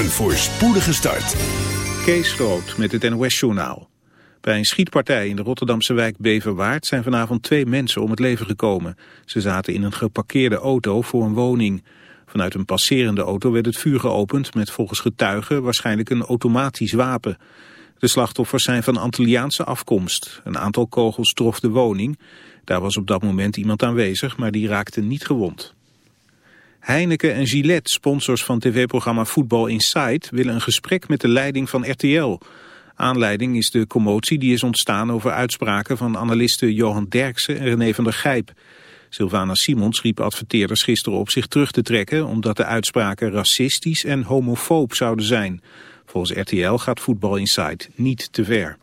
Een voorspoedige start. Kees Groot met het NOS-journaal. Bij een schietpartij in de Rotterdamse wijk Beverwaard zijn vanavond twee mensen om het leven gekomen. Ze zaten in een geparkeerde auto voor een woning. Vanuit een passerende auto werd het vuur geopend met volgens getuigen waarschijnlijk een automatisch wapen. De slachtoffers zijn van Antilliaanse afkomst. Een aantal kogels trof de woning. Daar was op dat moment iemand aanwezig, maar die raakte niet gewond. Heineken en Gillette, sponsors van tv-programma Voetbal Inside, willen een gesprek met de leiding van RTL. Aanleiding is de commotie die is ontstaan over uitspraken van analisten Johan Derksen en René van der Gijp. Sylvana Simons riep adverteerders gisteren op zich terug te trekken omdat de uitspraken racistisch en homofoob zouden zijn. Volgens RTL gaat Voetbal Inside niet te ver.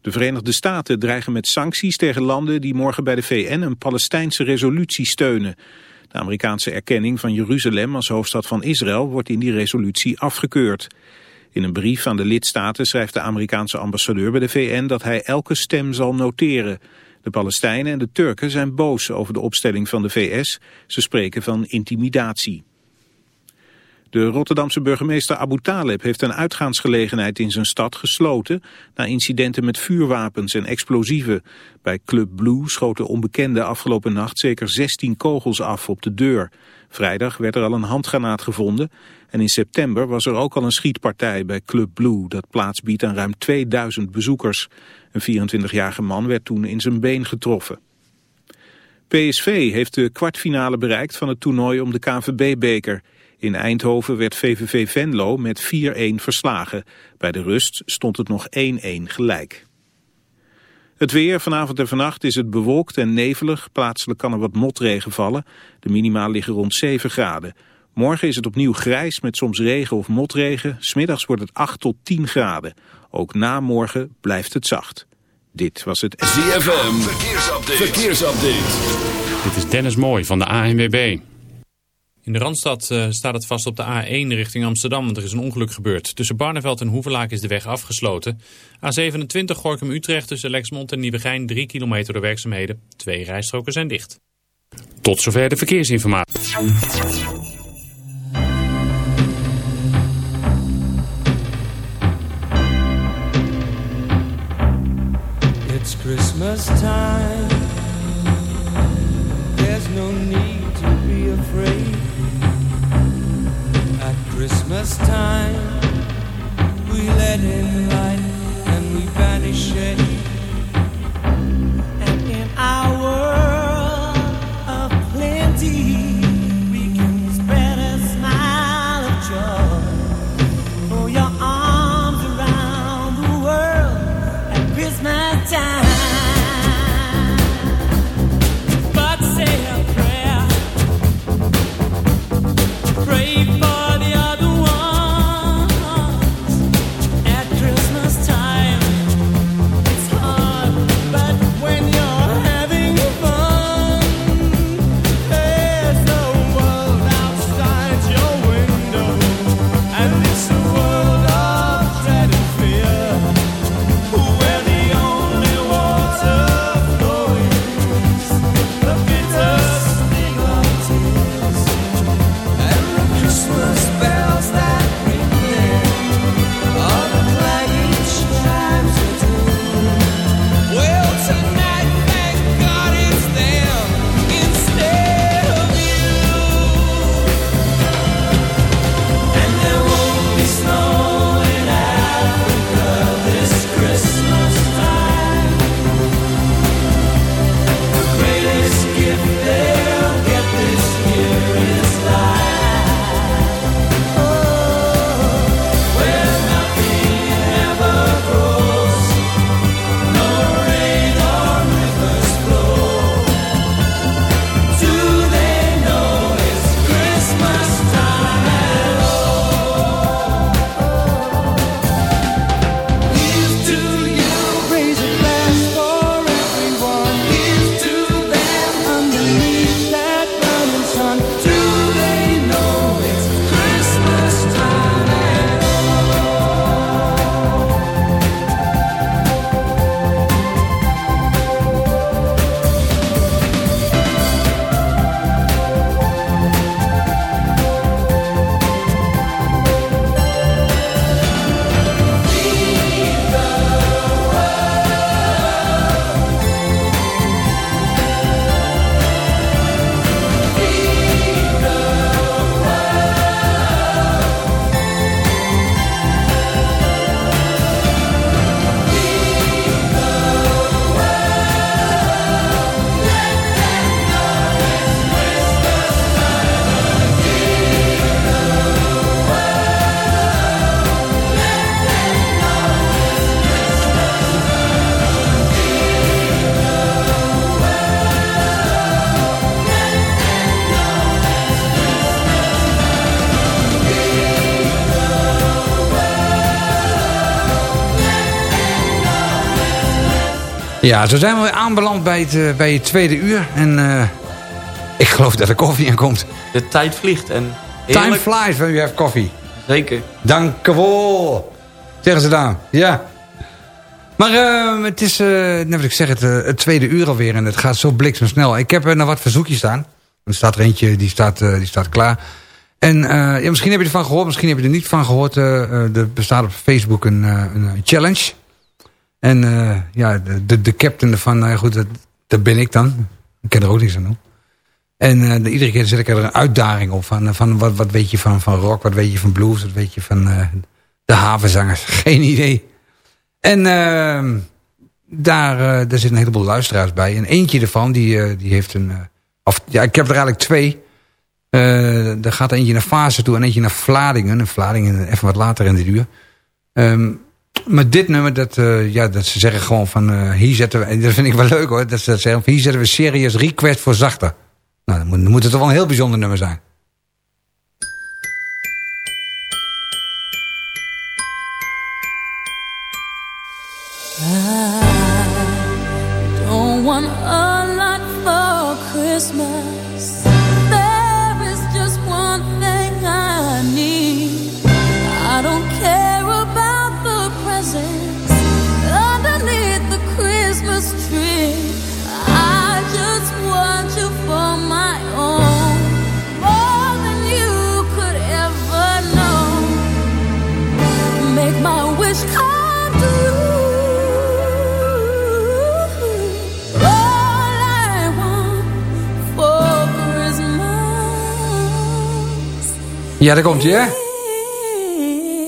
De Verenigde Staten dreigen met sancties tegen landen die morgen bij de VN een Palestijnse resolutie steunen. De Amerikaanse erkenning van Jeruzalem als hoofdstad van Israël wordt in die resolutie afgekeurd. In een brief aan de lidstaten schrijft de Amerikaanse ambassadeur bij de VN dat hij elke stem zal noteren. De Palestijnen en de Turken zijn boos over de opstelling van de VS. Ze spreken van intimidatie. De Rotterdamse burgemeester Abu Taleb heeft een uitgaansgelegenheid in zijn stad gesloten na incidenten met vuurwapens en explosieven. Bij Club Blue schoten onbekenden afgelopen nacht zeker 16 kogels af op de deur. Vrijdag werd er al een handgranaat gevonden en in september was er ook al een schietpartij bij Club Blue dat plaats biedt aan ruim 2000 bezoekers. Een 24-jarige man werd toen in zijn been getroffen. PSV heeft de kwartfinale bereikt van het toernooi om de KNVB-beker. In Eindhoven werd VVV Venlo met 4-1 verslagen. Bij de rust stond het nog 1-1 gelijk. Het weer, vanavond en vannacht is het bewolkt en nevelig. Plaatselijk kan er wat motregen vallen. De minima liggen rond 7 graden. Morgen is het opnieuw grijs met soms regen of motregen. Smiddags wordt het 8 tot 10 graden. Ook na morgen blijft het zacht. Dit was het... ZFM, verkeersupdate. verkeersupdate. Dit is Dennis Mooi van de ANWB. In de Randstad uh, staat het vast op de A1 richting Amsterdam, want er is een ongeluk gebeurd. Tussen Barneveld en Hoevelaak is de weg afgesloten. A27 Gorkum-Utrecht tussen Lexmond en Nieuwegein 3 kilometer door werkzaamheden. Twee rijstroken zijn dicht. Tot zover de verkeersinformatie. It's Christmas time. There's no need to be afraid. Christmas time, we let in light and we banish it. Ja, zo zijn we weer aanbeland bij het, eh, bij het tweede uur. En eh, ik geloof dat er koffie in komt. De tijd vliegt en Time flies when you have coffee. Zeker. Dank wel. Zeggen ze dan. Ja. Maar eh, het is, eh net wat ik zeg, het, het tweede uur alweer. En het gaat zo bliksemsnel. Ik heb er nog wat verzoekjes staan. Er staat er eentje, die staat, die staat klaar. En ja, misschien heb je ervan gehoord, misschien heb je er niet van gehoord. eh, eh, er bestaat op Facebook een, een challenge. En eh, ja, de, de, de captain ervan, nou goed, dat, ben ik dan. Ik ken er ook niks aan doen. En eh, de- iedere keer zet ik er een uitdaging op. Van, van wat, wat weet je van, van rock, wat weet je van blues, wat weet je van eh, de havenzangers. Geen idee. En ehm, daar, daar zitten een heleboel luisteraars bij. En eentje ervan, die, die heeft een... of, ja, ik heb er eigenlijk twee. Er gaat eentje naar Fase toe en eentje naar Vladingen. En Vladingen even wat later in dit uur. Ehm, maar dit nummer, dat, eh, ja, dat ze zeggen gewoon van... eh, hier zetten we, dat vind ik wel leuk hoor. Dat ze dat zeggen, hier zetten we serious request voor zachter. Nou, moet, dan moet het toch wel een heel bijzonder nummer zijn. Ja, daar komt hij hè.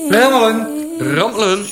Rammelen. Rammelen.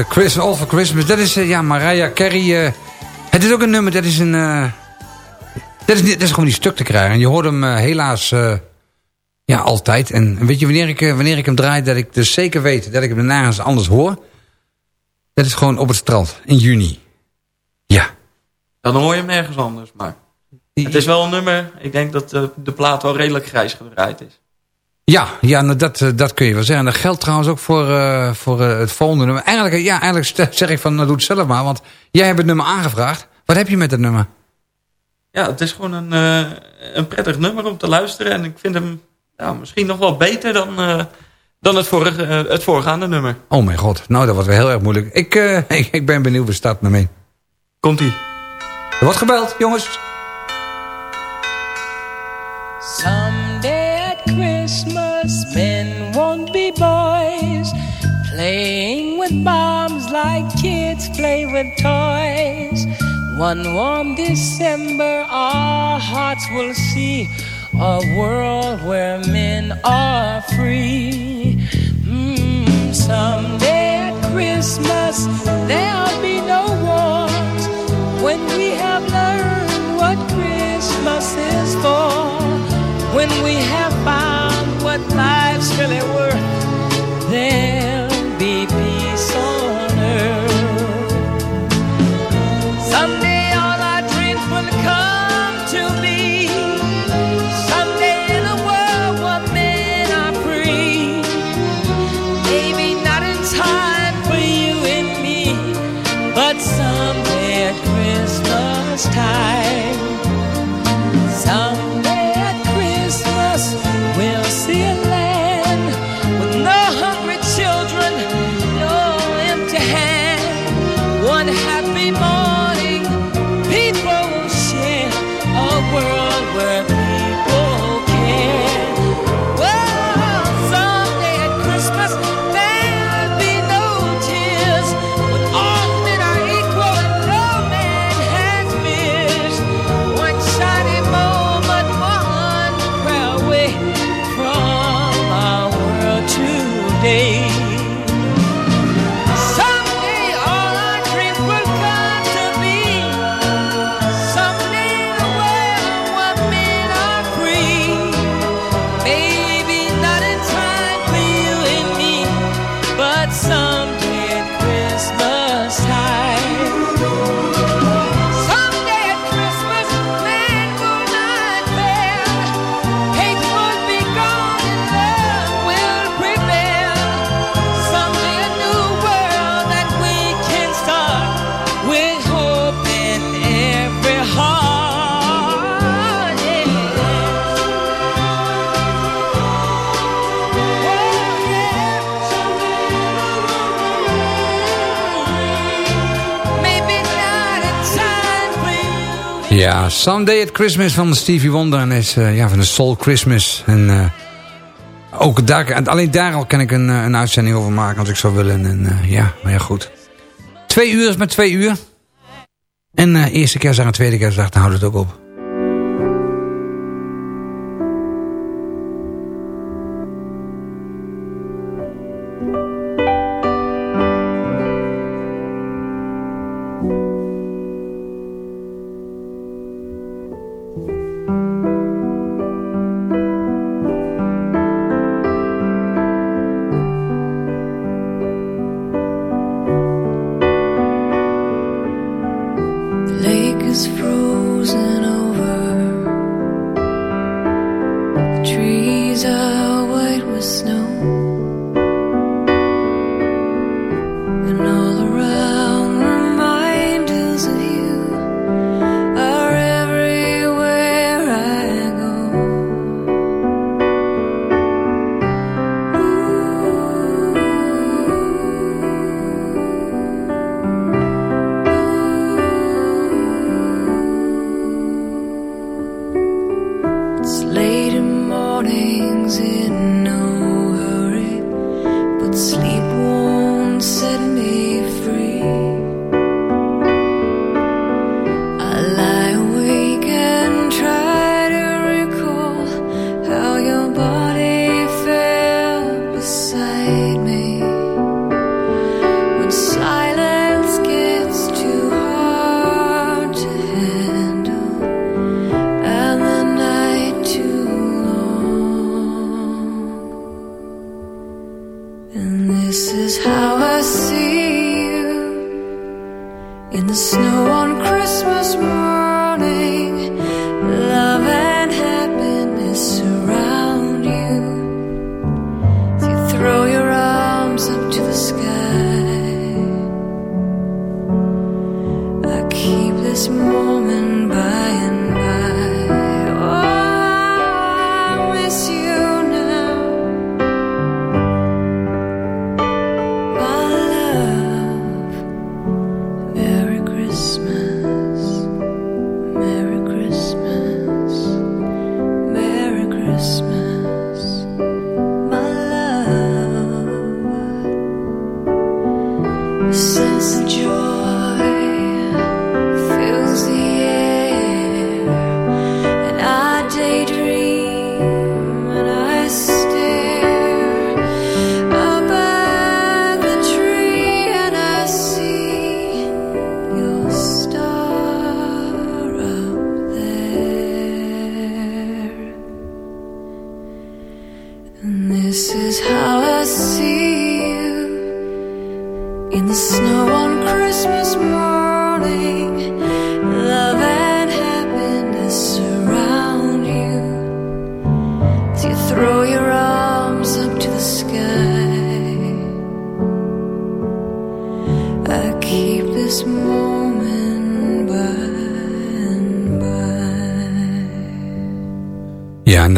The Christmas, All for Christmas. Dat is, eh, ja, Mariah Carey. eh, het is ook een nummer, dat is een... eh, dat, is, niet- dat is gewoon die stuk te krijgen. En je hoort hem helaas... ja, altijd. En weet je, wanneer ik, wanneer ik hem draai, dat ik dus zeker weet dat ik hem nergens anders hoor. Dat is gewoon op het strand in juni. Ja. Dan hoor je hem nergens anders. Maar het is wel een nummer. Ik denk dat de, de plaat wel redelijk grijs gedraaid is. Ja, ja nou dat, eh, dat kun je wel zeggen. Dat geldt trouwens ook voor, eh, voor eh, het volgende nummer. Eigenlijk, ja, eigenlijk zeg ik van, nou, doe het zelf maar. Want jij hebt het nummer aangevraagd. Wat heb je met het nummer? Ja, het is gewoon een, een prettig nummer om te luisteren. En ik vind hem ja, misschien nog wel beter dan, dan het, vorige, het voorgaande nummer. Oh mijn god, nou dat wordt weer heel erg moeilijk. Ik, ik, ik ben benieuwd, we starten ermee. Komt-ie. Er wordt gebeld, jongens. With toys. One warm December, our hearts will see a world where men are free. Mm, someday at Christmas, there'll be no wars when we have learned what Christmas is for. When we have found what life's really worth, Someday at Christmas van Stevie Wonder. En is eh, ja, van de Soul Christmas. En eh, ook daar, alleen daar al kan ik een, eh, een uitzending over maken als ik zou willen. En ja, maar ja goed. Twee uur is maar twee uur. En eerste kerstdag en tweede kerstdag, dan houdt het ook op.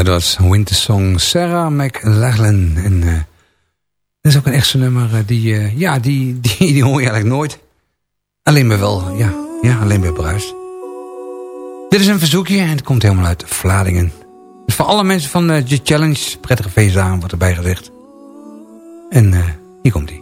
dat was Wintersong Sarah McLachlan. En uh, dat is ook een echte nummer, eh, die, eh, ja, die, die, die hoor je eigenlijk nooit. Alleen maar wel, ja, ja alleen bij bruist. Dit is een verzoekje en het komt helemaal uit Vladingen. Dus voor alle mensen van de Challenge, prettige feestdagen wordt erbij gezegd. En hier komt die.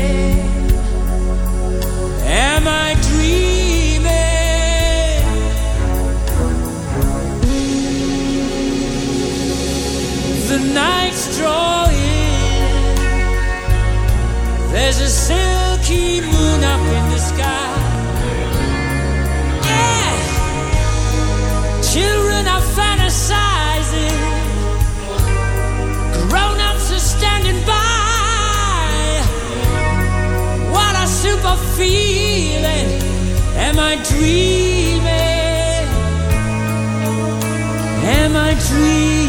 feeling? Am I dreaming? Am I dreaming?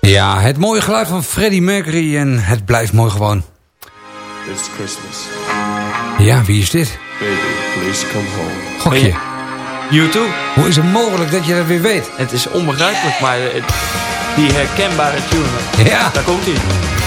Ja, het mooie geluid van Freddie Mercury en het blijft mooi gewoon. It's Christmas. Ja, wie is dit? Baby, please come home. Gokje. YouTube. Hoe is het mogelijk dat je dat weer weet? Het is onbegrijpelijk, maar die herkenbare tune. Ja. Daar komt hij.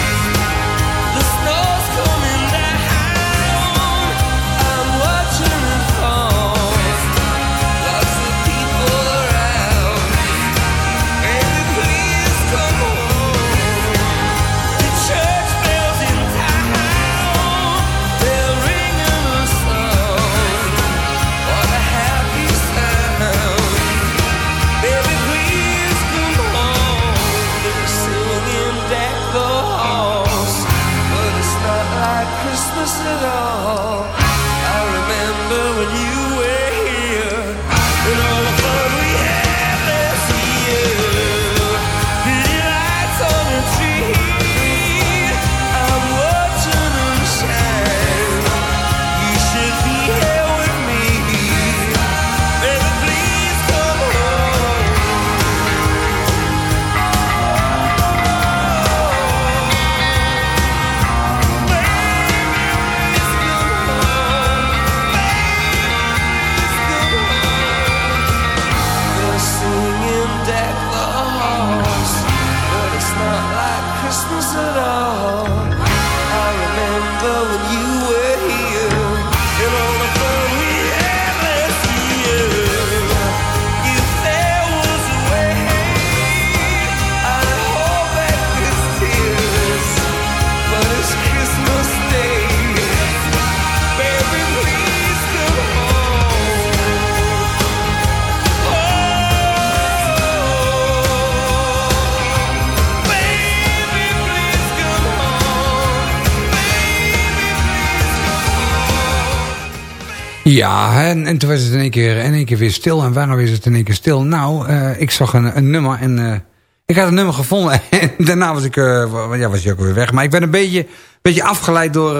Ja, en, en toen was het in één, keer, in één keer weer stil. En waarom is het in één keer stil? Nou, eh, ik zag een, een nummer en eh, ik had een nummer gevonden. En daarna was ik, eh, ja, was ik ook weer weg. Maar ik ben een beetje, beetje afgeleid door,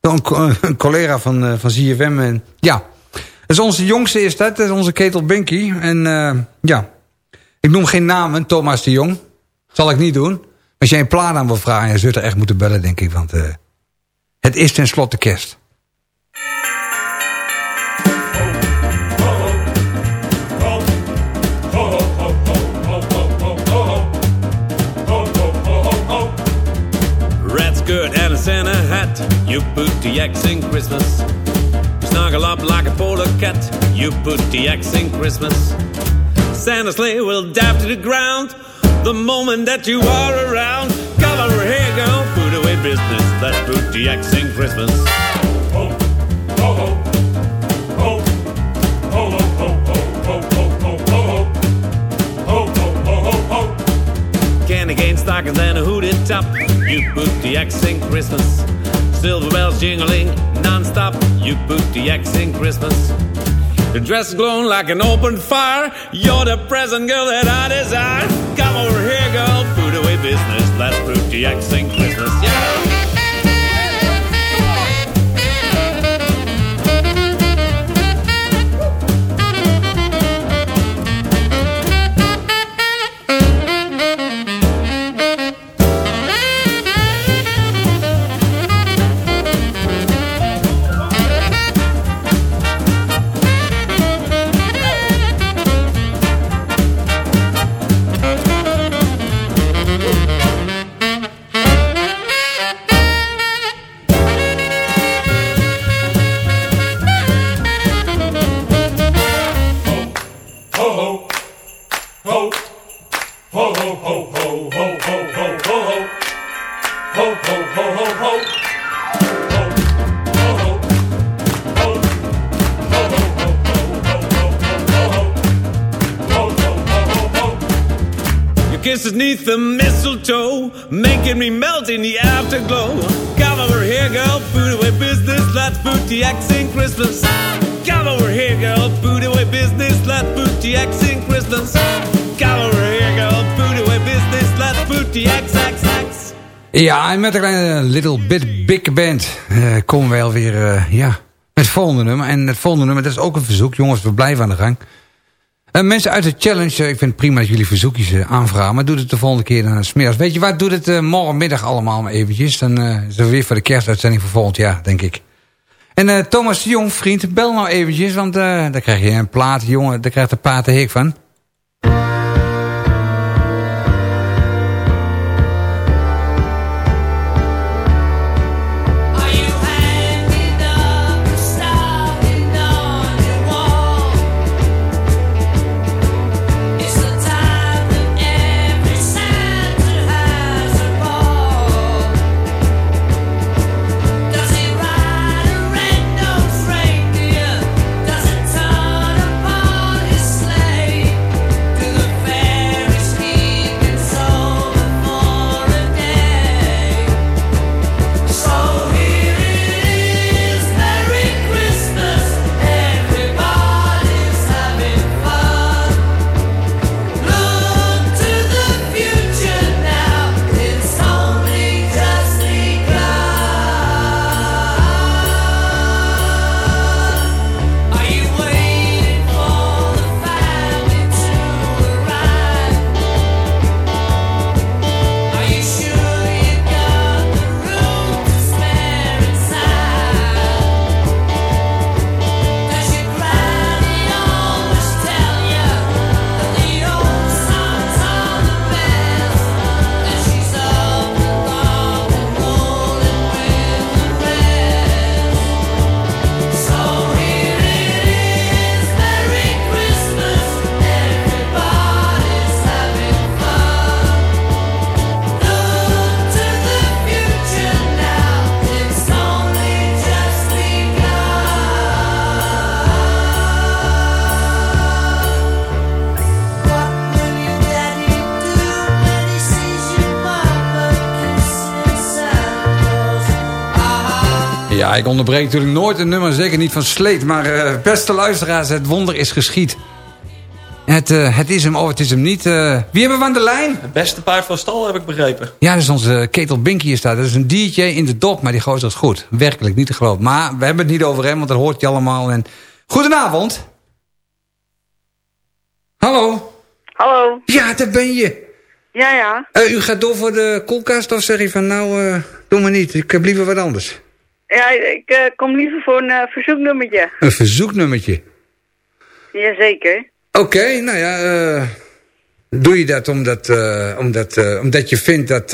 door een, een collega van, van ZFM. En, ja, dat is onze jongste is dat. Is onze Ketel Binky. En ja, ik noem geen namen, Thomas de Jong. Zal ik niet doen. Als jij een plaat aan wil vragen, je zult er echt moeten bellen, denk ik. Want het is tenslotte kerst. Skirt and a Santa hat. You put the X in Christmas. Snuggle up like a polar cat. You put the X in Christmas. Santa's sleigh will dive to the ground the moment that you are around. Come over here, girl. Put away business. Let's put the X in Christmas. Candy cane stockings and a hooded top. You put the X in Christmas. Silver bells jingling non-stop. You put the X in Christmas. The dress glowing like an open fire. You're the present girl that I desire. Come over here, girl. Put away business. Let's put the X in Christmas. Ja, en met een kleine Little Bit Big Band eh, komen wij alweer eh, ja, het volgende nummer. En het volgende nummer, dat is ook een verzoek. Jongens, we blijven aan de gang. Eh, mensen uit de challenge, ik vind het prima dat jullie verzoekjes aanvragen. Maar doe het de volgende keer dan smiddags. Weet je wat, doe het morgenmiddag allemaal maar eventjes. Dan is het weer voor de kerstuitzending voor volgend jaar, denk ik. En Thomas de Jong, vriend, bel nou eventjes. Want dan krijg je een plaat, jongen, daar krijgt de paard de hik van. Ja, ik onderbreek natuurlijk nooit een nummer, zeker niet van Sleet. Maar eh, beste luisteraars, het wonder is geschied. Het, eh, het is hem of het is hem niet. Eh, wie hebben we aan de lijn? Het beste paard van stal heb ik begrepen. Ja, dat is onze Ketel Binky hier staat. Dat is een DJ in de dop, maar die gozer is goed. Werkelijk, niet te geloven. Maar we hebben het niet over hem, want dat hoort je allemaal. En... Goedenavond. Hallo. Hallo. Ja, daar ben je. Ja, ja. Eh, u gaat door voor de koelkast of zeg je van nou, eh, doe maar niet. Ik heb liever wat anders. Ja, ik eh, kom liever voor een eh, verzoeknummertje. Een verzoeknummertje. Jazeker. Oké, nou ja, eh, doe je dat omdat, omdat, omdat je vindt dat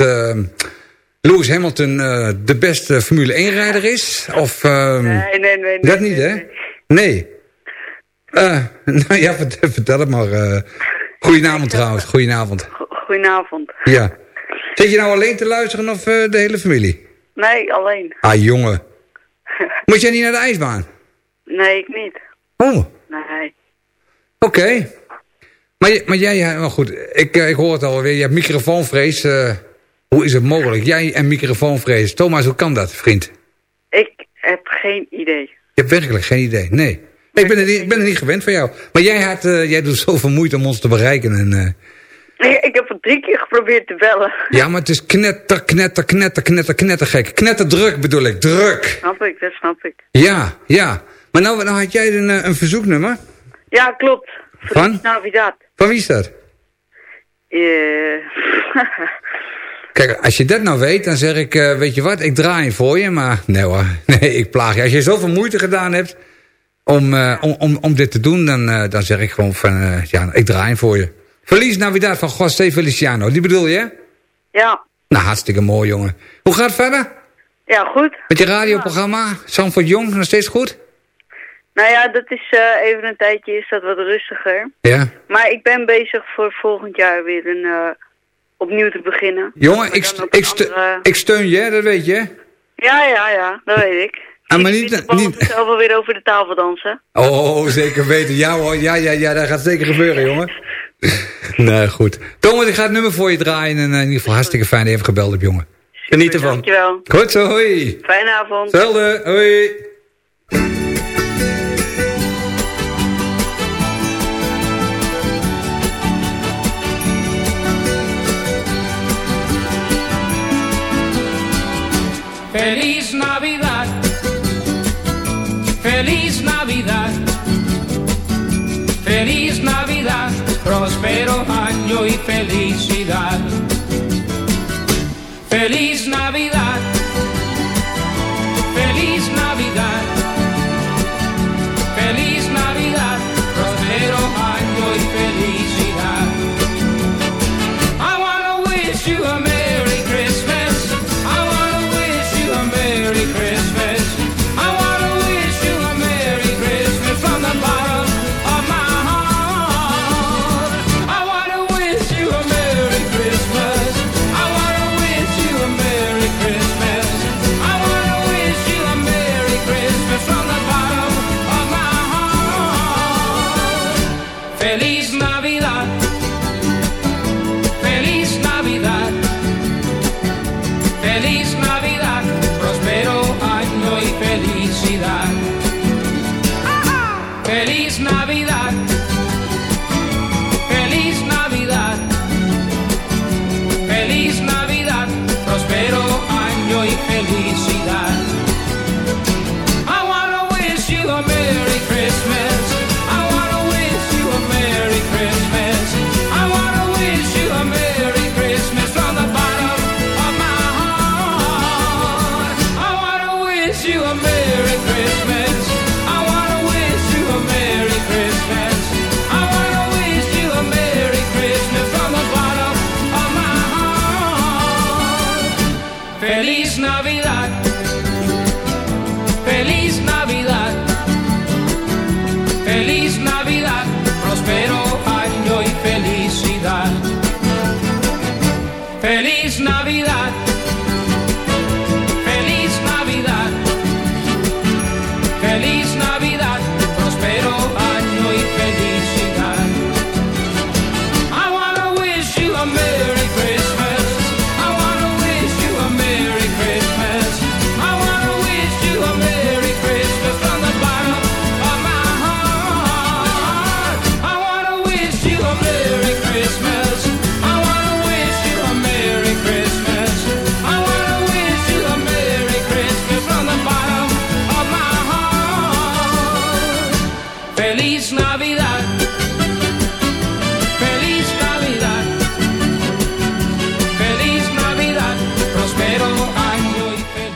Lewis Hamilton de beste Formule 1-rijder is? Of, ehm, Nee, nee, nee. nee, dat nee, niet, hè? nee. Nou ja, vertel, het maar. goedenavond trouwens, goedenavond. Go- Goedenavond. Ja. Zit je nou alleen te luisteren of de hele familie? Nee, alleen. Ah, jongen. Moet jij niet naar de ijsbaan? Nee, ik niet. Oh, Nee. oké. Maar, maar jij, ja, maar goed, ik, eh, ik hoor het alweer. Je hebt microfoonvrees. eh, hoe is het mogelijk? Jij en microfoonvrees. Thomas, hoe kan dat, vriend? Ik heb geen idee. Je hebt werkelijk geen idee. Nee. Nee, ik, ben er niet, ik ben er niet gewend van jou. Maar jij, had, eh, jij doet zoveel moeite om ons te bereiken. En, eh, Ik, ik heb het drie keer geprobeerd te bellen. ja, maar het is knetter, knetter, knetter, knetter, knetter gek. Knetter druk bedoel ik, druk. Snap ik, dat snap ik. Ja, ja. Maar nou, nou had jij een, eh, een verzoeknummer. Ja, klopt. Van? Navidad. Van wie is dat? Eh, Kijk, als je dat nou weet, dan zeg ik, eh, weet je wat, ik draai hem voor je. Maar nee hoor, nee, ik plaag je. Als je zoveel moeite gedaan hebt om, om, om, om dit te doen, dan, dan zeg ik gewoon van, ja, ik draai hem voor je. Verlies Navidad van José Feliciano, die bedoel je, ja. Nou, hartstikke mooi, jongen. Hoe gaat het verder? ja, goed. Met je radioprogramma? Sanford Jong, nog steeds goed? Nou ja, dat is eh, even een tijdje is dat wat rustiger. Ja. Maar ik ben bezig voor volgend jaar weer een, eh, opnieuw te beginnen. Jongen, ik, st- ik, st- andere- ik steun je, dat weet je? Ja, ja, ja, dat weet ik. Ah, maar Ik niet- gewoon niet- zelf weer over de tafel dansen. Oh, zeker weten. Ja hoor, ja, ja, ja, dat gaat zeker gebeuren, jongen. nee, goed. Thomas, ik ga het nummer voor je draaien. En eh, in ieder geval hartstikke fijn dat je even gebeld hebt, jongen. Geniet ervan. Dankjewel. Goed zo, hoi. Fijne avond. Zelfde, hoi. Próspero año y felicidad. Feliz Navidad,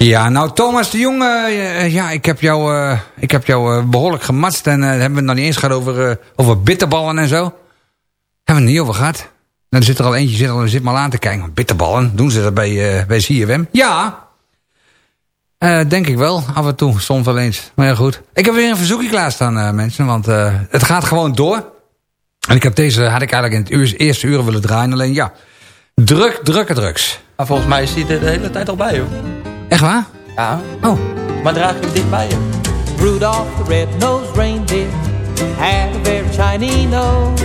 Ja, nou Thomas de Jong, eh, eh, ja, ik heb jou, eh, ik heb jou eh, behoorlijk gematst. En hebben we het nog niet eens gehad over, over bitterballen en zo. Hebben we het niet over gehad. Nou, er zit er al eentje, zit, al, zit maar aan te kijken. Bitterballen, doen ze dat bij, bij CFM? Ja, denk ik wel, af en toe, soms wel eens. Maar ja, goed. Ik heb weer een verzoekje klaarstaan, mensen, want het gaat gewoon door. En ik heb deze, had ik eigenlijk in het eerste uur willen draaien. Alleen ja, druk, drukke drugs. Maar volgens mij is hij er de hele tijd al bij, hoor. Echt waar? Ja. Oh. Maar draag je hem dichtbij je? Rudolph the red-nosed reindeer had a very shiny nose.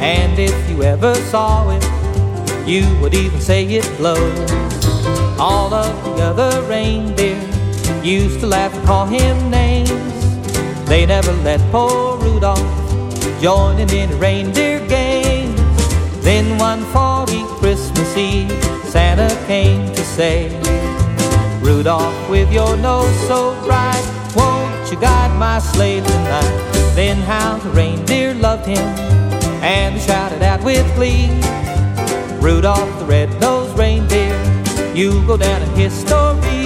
And if you ever saw it, you would even say it glows. All of the other reindeer used to laugh and call him names. They never let poor Rudolph joining in the reindeer games. Then one foggy Christmas Eve, Santa came to say, Rudolph, with your nose so bright, won't you guide my sleigh tonight? Then how the reindeer loved him and they shouted out with glee. Rudolph the red-nosed reindeer, you go down in history.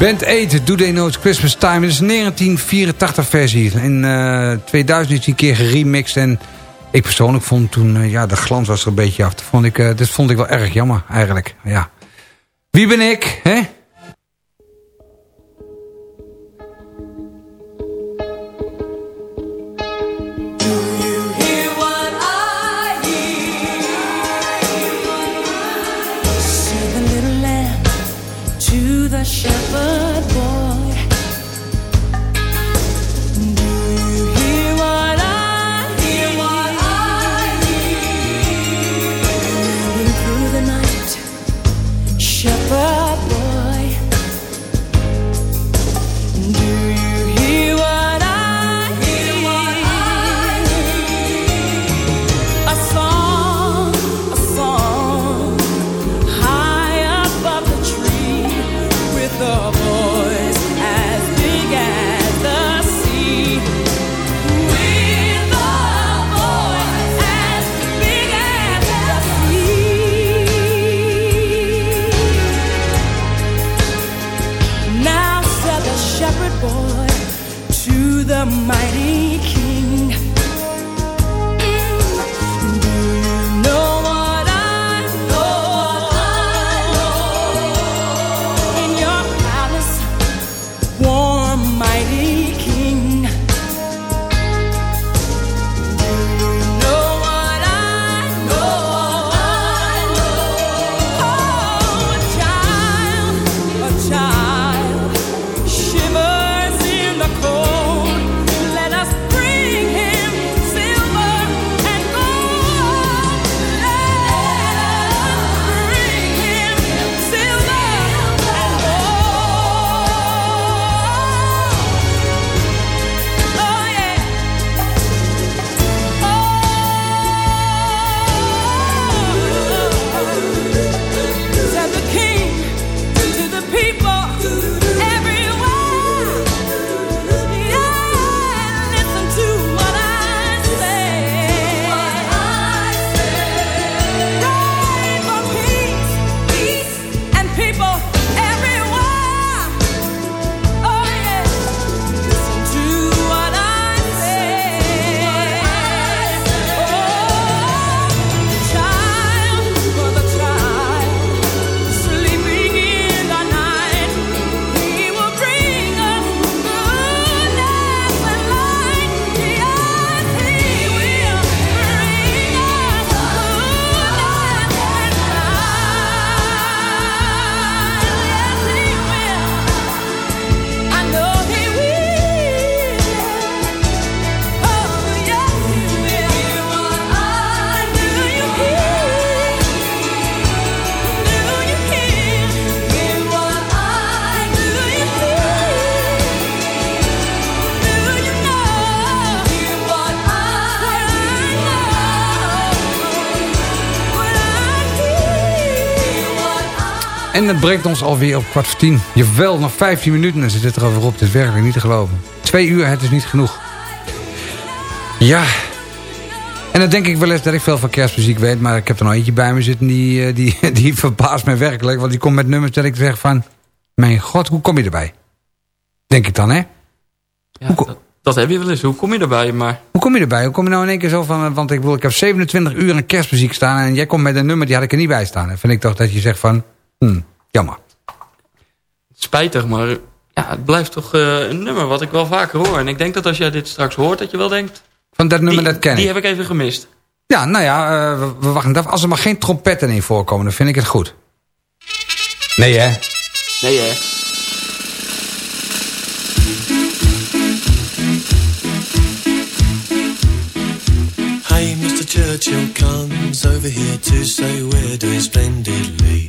Band 8, Do They Know Christmas Time. Het is een 1984 versie. In eh, 2000 is die een keer geremixed. En ik persoonlijk vond toen, eh, ja, de glans was er een beetje af. Dat vond ik, eh, dat vond ik wel erg jammer, eigenlijk. Ja. Wie ben ik, hè? To the shepherd boy. Het brengt ons alweer op kwart voor tien. Jawel, nog 15 minuten en ze zit er alweer op. Het is werkelijk niet te geloven. Twee uur, het is niet genoeg. Ja. En dan denk ik wel eens dat ik veel van kerstmuziek weet. Maar ik heb er nog eentje bij me zitten die, eh, die, die verbaast me werkelijk. Want die komt met nummers dat ik zeg van... Mijn god, hoe kom je erbij? Denk ik dan, hè? Ja, dat, dat heb je wel eens. Hoe kom je erbij? Maar Hoe kom je erbij? Hoe kom je nou in één keer zo van... Want ik, wil, ik heb 27 uur aan kerstmuziek staan... en jij komt met een nummer, die had ik er niet bij staan. Dan vind ik toch dat je zegt van... Hm, jammer. spijtig, maar ja, het blijft toch eh, een nummer wat ik wel vaker hoor. En ik denk dat als jij dit straks hoort, dat je wel denkt... Van dat nummer, die, dat ken Die ik. heb ik even gemist. Ja, nou ja, eh, we, we wachten af. Als er maar geen trompetten in voorkomen, dan vind ik het goed. Nee, hè? Nee, hè? Hey, Mr. Churchill comes over here to say we're doing splendidly.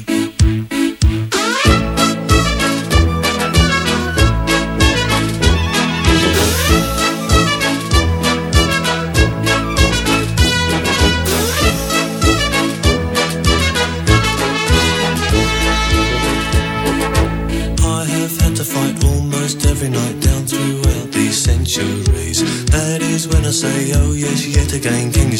te kijken, ging je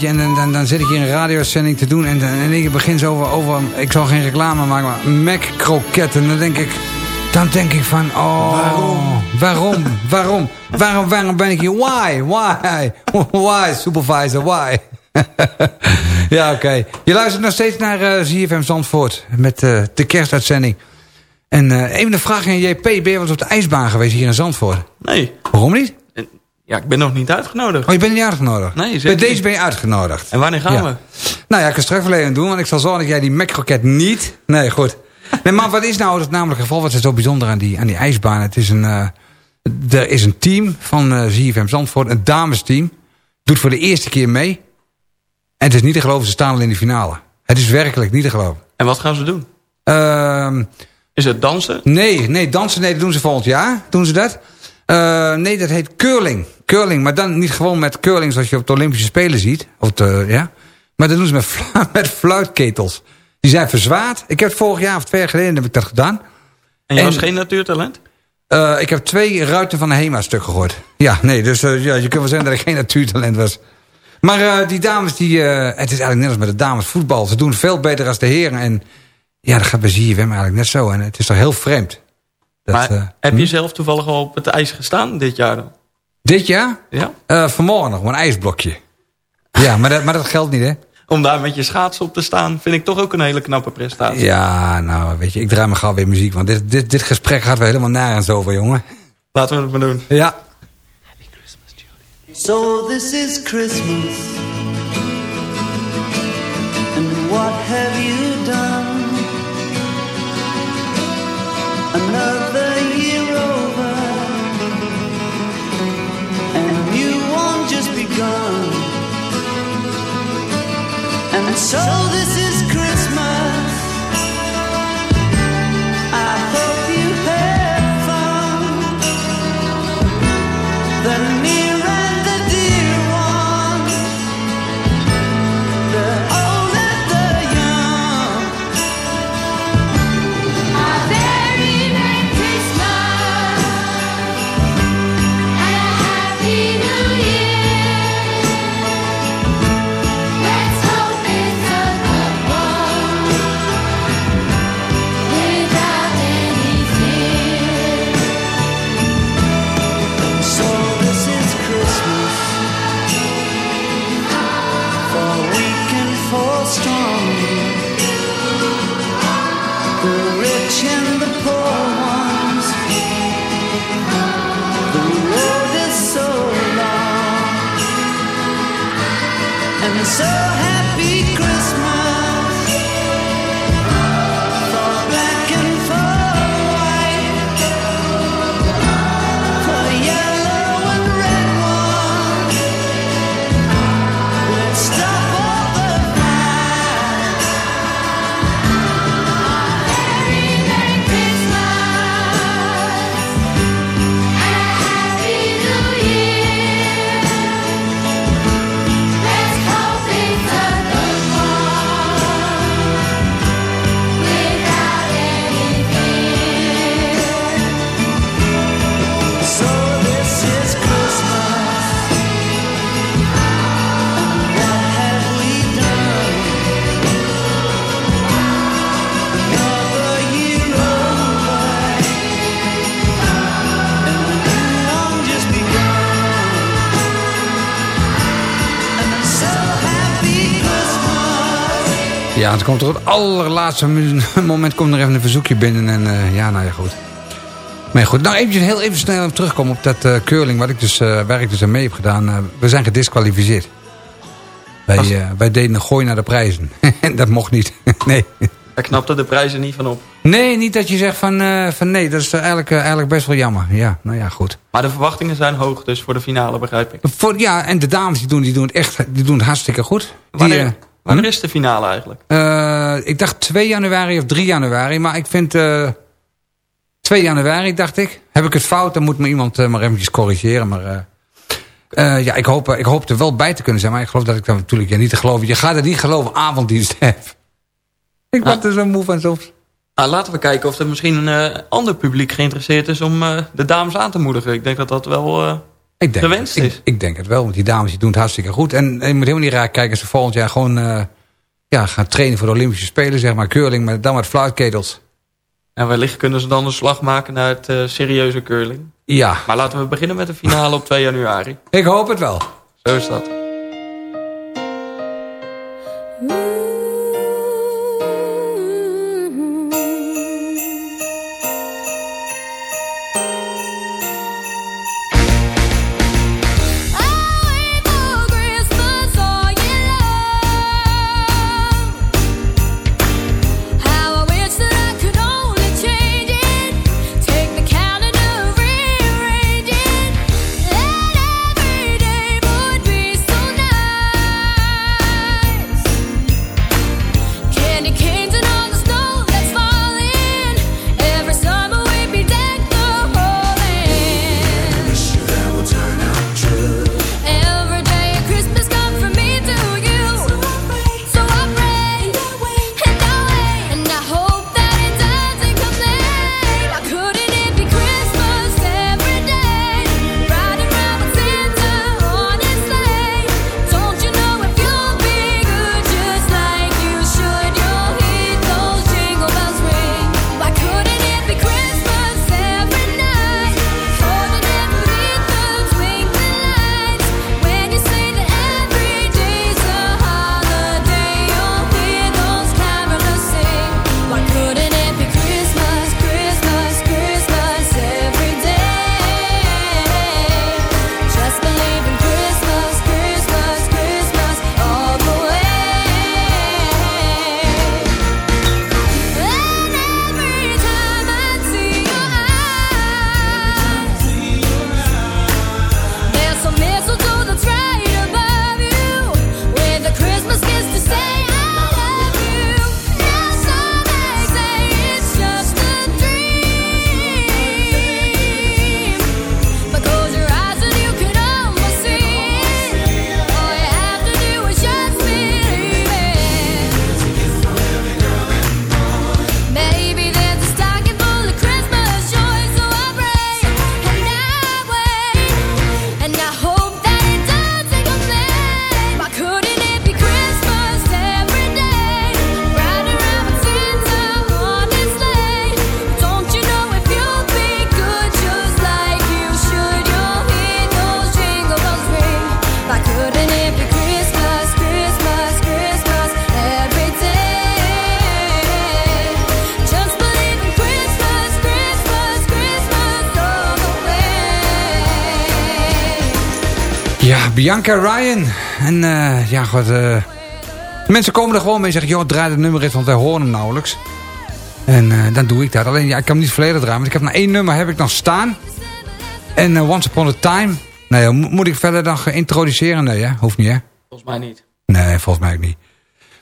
weet je, en dan, dan, dan zit ik hier een radiozending te doen... en, dan- en ik begin zo over, over... Ik zal geen reclame maken, maar Mac-kroketten. Dan denk ik... Dan denk ik van, oh... Waarom? Waarom? waarom? Waarom, waarom ben ik hier? Why? Why? Why, supervisor? Why? ja, oké. Je luistert nog steeds naar eh ZFM Zandvoort... met eh, de kerstuitzending. En eh, even een vraag aan JP. Ben je wel eens op de ijsbaan geweest hier in Zandvoort? Nee. Waarom niet? Ja, ik ben nog niet uitgenodigd. Oh, je bent niet uitgenodigd? Nee, Bij deze niet. ben je uitgenodigd. En wanneer gaan Ja. we? Nou ja, ik kan straks wel even doen, want ik zal zorgen dat jij die Mac-kroket niet... Nee, goed. Nee, maar wat is nou het namelijk geval? Wat is zo bijzonder aan die, aan die ijsbaan? Het is een, eh, er is een team van eh ZFM Zandvoort, een damesteam. Doet voor de eerste keer mee. En het is niet te geloven, ze staan al in de finale. Het is werkelijk niet te geloven. En wat gaan ze doen? Ehm, Is het dansen? Nee, nee, dansen nee, dat doen ze volgend jaar. Doen ze dat? Eh, nee, dat heet curling. Curling, maar dan niet gewoon met curling zoals je op de Olympische Spelen ziet. Of de, ja. Maar dat doen ze met, flu- met fluitketels. Die zijn verzwaard. Ik heb vorig jaar of twee jaar geleden heb ik dat gedaan. En je En- was geen natuurtalent? Eh, ik heb twee ruiten van de HEMA stuk gegooid. Ja, nee, dus eh, ja, je kunt wel zeggen dat ik geen natuurtalent was. Maar eh, die dames, die, eh, het is eigenlijk net als met de dames voetbal. Ze doen veel beter als de heren. En ja, dat gaat bij ZFM eigenlijk net zo. En het is toch heel vreemd. Dat, maar eh, heb hm? je zelf toevallig al op het ijs gestaan dit jaar dan? Dit jaar? Ja. Eh, vanmorgen nog, maar een ijsblokje. Ja, maar dat, maar dat geldt niet, hè? Om daar met je schaatsen op te staan, vind ik toch ook een hele knappe prestatie. Ja, nou, weet je, ik draai me gauw weer muziek. Want dit, dit, dit gesprek gaat weer helemaal naar en zo, jongen. Laten we het maar doen. Ja. So this is Christmas. So this so happy Ja, het komt er op het allerlaatste moment komt er even een verzoekje binnen. En eh, ja, nou ja, goed. Maar goed, nou eventjes heel even snel even terugkomen op dat eh curling... Wat ik dus, eh, waar ik dus aan mee heb gedaan. We zijn gedisqualificeerd. Wij, wij deden een gooi naar de prijzen. En dat mocht niet. nee. Daar knapte de prijzen niet van op. Nee, niet dat je zegt van, van nee, dat is eigenlijk, eigenlijk best wel jammer. Ja, nou ja, goed. Maar de verwachtingen zijn hoog, dus voor de finale begrijp ik. Voor, ja, en de dames die doen, die doen het echt die doen het hartstikke goed. Die, Wanneer, wanneer is de finale eigenlijk? Eh, ik dacht 2 januari of 3 januari, maar ik vind eh 2 januari, dacht ik. Heb ik het fout, dan moet me iemand eh, maar eventjes corrigeren. Maar ja, ik hoop, ik hoop er wel bij te kunnen zijn, maar ik geloof dat ik dan natuurlijk ja, niet te geloven. Je gaat het niet geloven, avonddienst heb. Ik word er zo moe van soms. Nou, laten we kijken of er misschien een ander publiek geïnteresseerd is om de dames aan te moedigen. Ik denk dat dat wel Ik denk, gewenst is. ik denk het wel, want die dames die doen het hartstikke goed. En je moet helemaal niet raar kijken als ze volgend jaar gewoon eh, ja, gaan trainen voor de Olympische Spelen, zeg maar, curling, maar dan met fluitketels. En wellicht kunnen ze dan een slag maken naar het eh, serieuze curling. Ja, Maar laten we beginnen met de finale op 2 januari. ik hoop het wel. Zo is dat. Bianca Ryan. En eh, ja, god, eh, mensen komen er gewoon mee en zeggen... joh, draai het nummer eens, want wij horen hem nauwelijks. En eh, dan doe ik dat. Alleen, ja, ik kan hem niet volledig draaien. Want ik heb maar één nummer heb ik nog staan. En Once Upon a Time. Nee, moet ik verder dan introduceren? Nee, hè? Hoeft niet, hè? Volgens mij niet. Nee, volgens mij ook niet.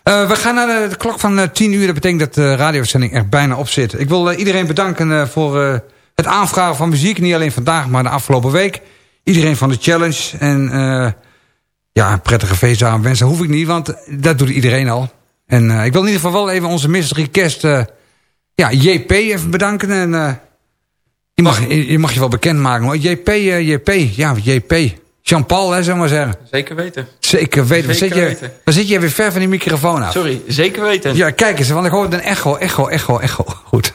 We gaan naar de, de klok van eh, 10 uur. Dat betekent dat de radiozending er bijna op zit. Ik wil iedereen bedanken voor het aanvragen van muziek. Niet alleen vandaag, maar de afgelopen week. Iedereen van de challenge. En eh, ja, prettige feestdagen wensen hoef ik niet, want dat doet iedereen al. En eh, ik wil in ieder geval wel even onze mystery guest, eh, ja, JP even bedanken. En, je, mag, je, mag je wel bekendmaken hoor. JP, JP, ja, JP. Jean-Paul, hè, zullen we maar zeggen. Zeker weten. Zeker weten. Dan Zeker zit, je, weten. dan zit je weer ver van die microfoon af. Sorry, zeker weten. Ja, kijk eens, want ik hoor een echo, echo, echo, echo. Goed.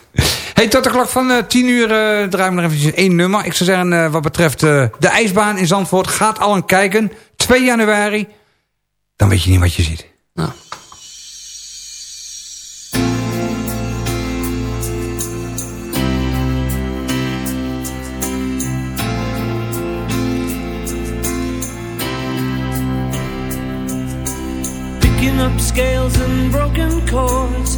Hey, tot de klok van eh, 10 uur uh, draaien we nog eventjes één nummer. Ik zou zeggen, uh, wat betreft de ijsbaan in Zandvoort, gaat al een kijken. 2 januari, dan weet je niet wat je ziet. Nou. Picking up scales and broken chords